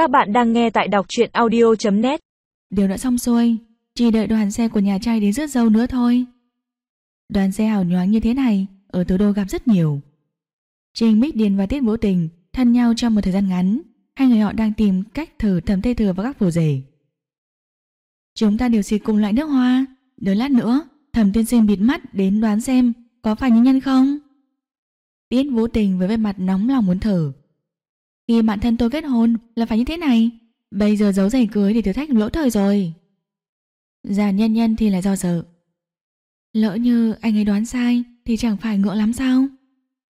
Các bạn đang nghe tại đọc truyện audio.net Điều đã xong xuôi Chỉ đợi đoàn xe của nhà trai đến rước dâu nữa thôi. Đoàn xe hào nhoáng như thế này, Ở thủ đô gặp rất nhiều. Trình Mích Điền và Tiết Vũ Tình Thân nhau trong một thời gian ngắn, Hai người họ đang tìm cách thử thẩm tê thừa và các phù rể. Chúng ta đều xịt cùng loại nước hoa, Đợi lát nữa Thẩm tiên sinh bịt mắt đến đoán xem Có phải nhân nhân không? Tiết Vũ Tình với vẻ mặt nóng lòng muốn thử khi bạn thân tôi kết hôn là phải như thế này. Bây giờ giấu giày cưới thì thử thách lỗ thời rồi. Già nhân nhân thì là do sợ. Lỡ như anh ấy đoán sai Thì chẳng phải ngựa lắm sao?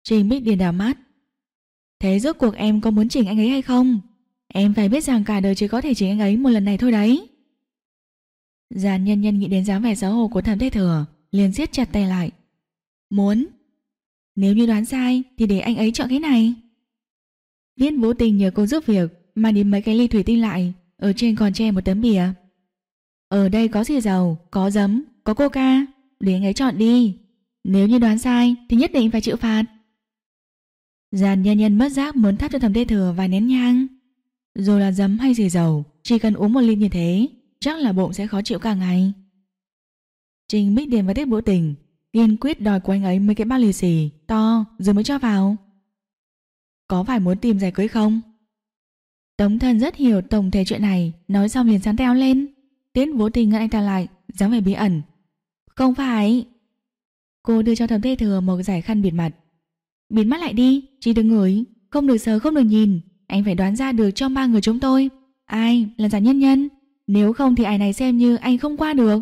Trình Bích Điền đảo mắt. Thế rốt cuộc em có muốn chỉnh anh ấy hay không? Em phải biết rằng cả đời chỉ có thể chỉnh anh ấy một lần này thôi đấy. Già nhân nhân nghĩ đến dáng vẻ xấu hổ của thẩm thế thừa, liền siết chặt tay lại. Muốn. Nếu như đoán sai Thì để anh ấy chọn cái này biết vô tình nhờ cô giúp việc mà đến mấy cái ly thủy tinh lại Ở trên còn che một tấm bìa. Ở đây có xì dầu, có giấm, có coca Để anh ấy chọn đi. Nếu như đoán sai thì nhất định phải chịu phạt. Giàn nhân nhân mất giác muốn thắp cho thầm tê thừa vài nén nhang. Dù là giấm hay xì dầu Chỉ cần uống một ly như thế Chắc là bụng sẽ khó chịu cả ngày. Trình Bích Điền và Tiết Vũ Tình kiên quyết đòi của anh ấy mấy cái bao lì xì to rồi mới cho vào. Có phải muốn tìm giải cưới không? Tống thần rất hiểu tổng thể chuyện này, Nói xong liền sán teo lên. Tiến vô tình ngăn anh ta lại, dáng vẻ bí ẩn. Không phải. Cô đưa cho thẩm thê thừa một giải khăn bịt mặt. Bịt mắt lại đi, Chỉ đừng ngửi. Không được sờ, không được nhìn. Anh phải đoán ra được cho ba người chúng tôi. Ai là giả nhân nhân? Nếu không thì ai này xem như anh không qua được.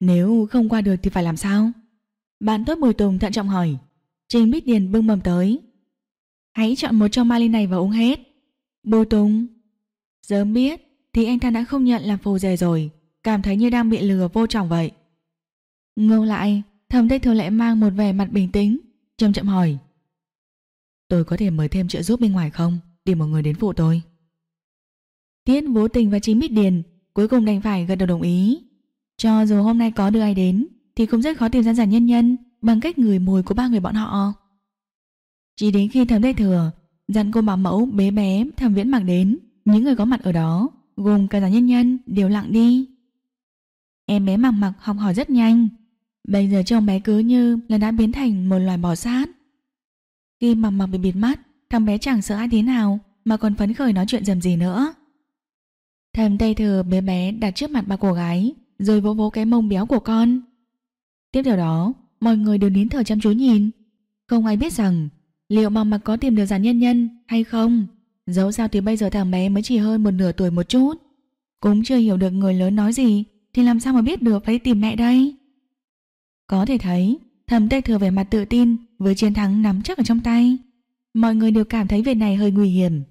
Nếu không qua được thì phải làm sao? Bạn tốt Bùi Tùng thận trọng hỏi. Trình Bích Điền bưng mầm tới. Hãy chọn một trong ba ly này và uống hết. Bồ Tùng. Sớm biết thì anh ta đã không nhận làm phù rể rồi, cảm thấy như đang bị lừa vô trọng vậy. Ngâu lại, thầm tây thường lại mang một vẻ mặt bình tĩnh, chậm chậm hỏi. Tôi có thể mời thêm trợ giúp bên ngoài không? để một người đến phụ tôi. Tiết vô tình và chính Bích Điền cuối cùng đành phải gật đầu đồng ý. Cho dù hôm nay có đưa ai đến thì cũng rất khó tìm ra giả nhân nhân bằng cách người mùi của ba người bọn họ. Chỉ đến khi thẩm đây thừa dặn cô bảo mẫu bé bé thẩm viễn mặc đến, những người có mặt ở đó, gồm cả giáo nhân nhân, đều lặng đi. Em bé mặc mặc học hỏi rất nhanh. Bây giờ trông bé cứ như là đã biến thành một loài bò sát. Khi mặc mặc bị bịt mắt, thằng bé chẳng sợ ai thế nào mà còn phấn khởi nói chuyện dầm gì nữa. Thầm tây thừa bé bé đặt trước mặt bà cô gái, rồi vỗ vỗ cái mông béo của con. Tiếp theo đó, mọi người đều nín thở chăm chú nhìn. Không ai biết rằng Liệu mong mặc có tìm được giản nhân nhân hay không? Dẫu sao thì bây giờ thằng bé mới chỉ hơn một nửa tuổi một chút. Cũng chưa hiểu được người lớn nói gì thì làm sao mà biết được phải tìm mẹ đây? Có thể thấy thầm tay thừa về mặt tự tin với chiến thắng nắm chắc ở trong tay. Mọi người đều cảm thấy việc này hơi nguy hiểm.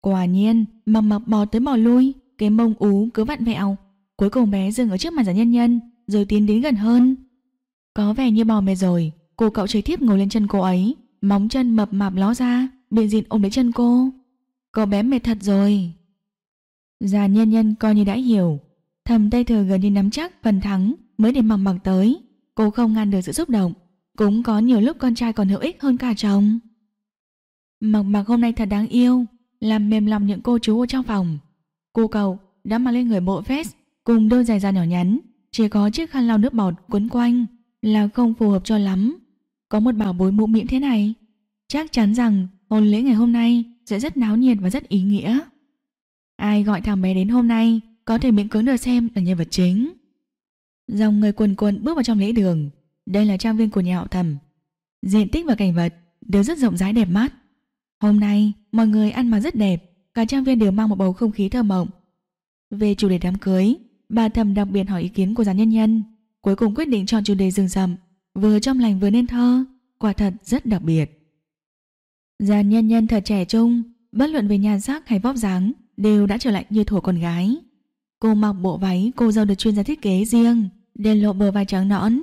Quả nhiên, mầm mập bò tới bò lui, cái mông ú cứ vặn vẹo. Cuối cùng bé dừng ở trước mặt giả nhân nhân, rồi tiến đến gần hơn. Có vẻ như bò mệt rồi, cô cậu chơi tiếp ngồi lên chân cô ấy, Móng chân mập mạp ló ra Biện dịn ôm lấy chân cô. Cô bé mệt thật rồi. Già nhân nhân coi như đã hiểu, Thầm tay Thừa gần như nắm chắc phần thắng Mới để mặc mặc tới. Cô không ngăn được sự xúc động, Cũng có nhiều lúc con trai còn hữu ích hơn cả chồng. Mặc mặc hôm nay thật đáng yêu, Làm mềm lòng những cô chú ở trong phòng. Cô cậu đã mặc lên người bộ vest Cùng đôi giày da nhỏ nhắn, Chỉ có chiếc khăn lau nước bọt quấn quanh Là không phù hợp cho lắm có một bảo bối mũ miệng thế này, chắc chắn rằng hôn lễ ngày hôm nay sẽ rất náo nhiệt và rất ý nghĩa. Ai gọi thằng bé đến hôm nay có thể miễn cưỡng được xem là nhân vật chính. Dòng người quần quần bước vào trong lễ đường. Đây là trang viên của nhà họ thẩm. Diện tích và cảnh vật đều rất rộng rãi đẹp mắt. Hôm nay, mọi người ăn mặc rất đẹp, cả trang viên đều mang một bầu không khí thơ mộng. Về chủ đề đám cưới, bà thầm đặc biệt hỏi ý kiến của giám nhân nhân, cuối cùng quyết định chọn chủ đề rừng rậm vừa trong lành vừa nên thơ, quả thật rất đặc biệt. Giàn nhân nhân thật trẻ trung, bất luận về nhan sắc hay vóc dáng, đều đã trở lại như thủa con gái. Cô mặc bộ váy cô dâu được chuyên gia thiết kế riêng, đền lộ bờ vai trắng nõn.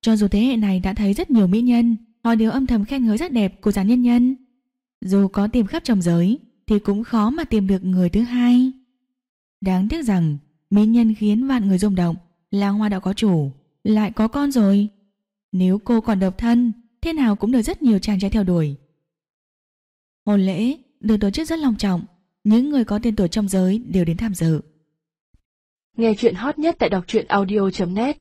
Cho dù thế hệ này đã thấy rất nhiều mỹ nhân, họ đều âm thầm khen ngợi rất đẹp của giàn nhân nhân. Dù có tìm khắp trong giới, thì cũng khó mà tìm được người thứ hai. Đáng tiếc rằng, mỹ nhân khiến vạn người rung động, là hoa đã có chủ, lại có con rồi. Nếu cô còn độc thân, thế nào cũng được rất nhiều chàng trai theo đuổi. Hôn lễ được tổ chức rất long trọng, những người có tên tuổi trong giới đều đến tham dự. Nghe chuyện hot nhất tại đọc truyện audio.net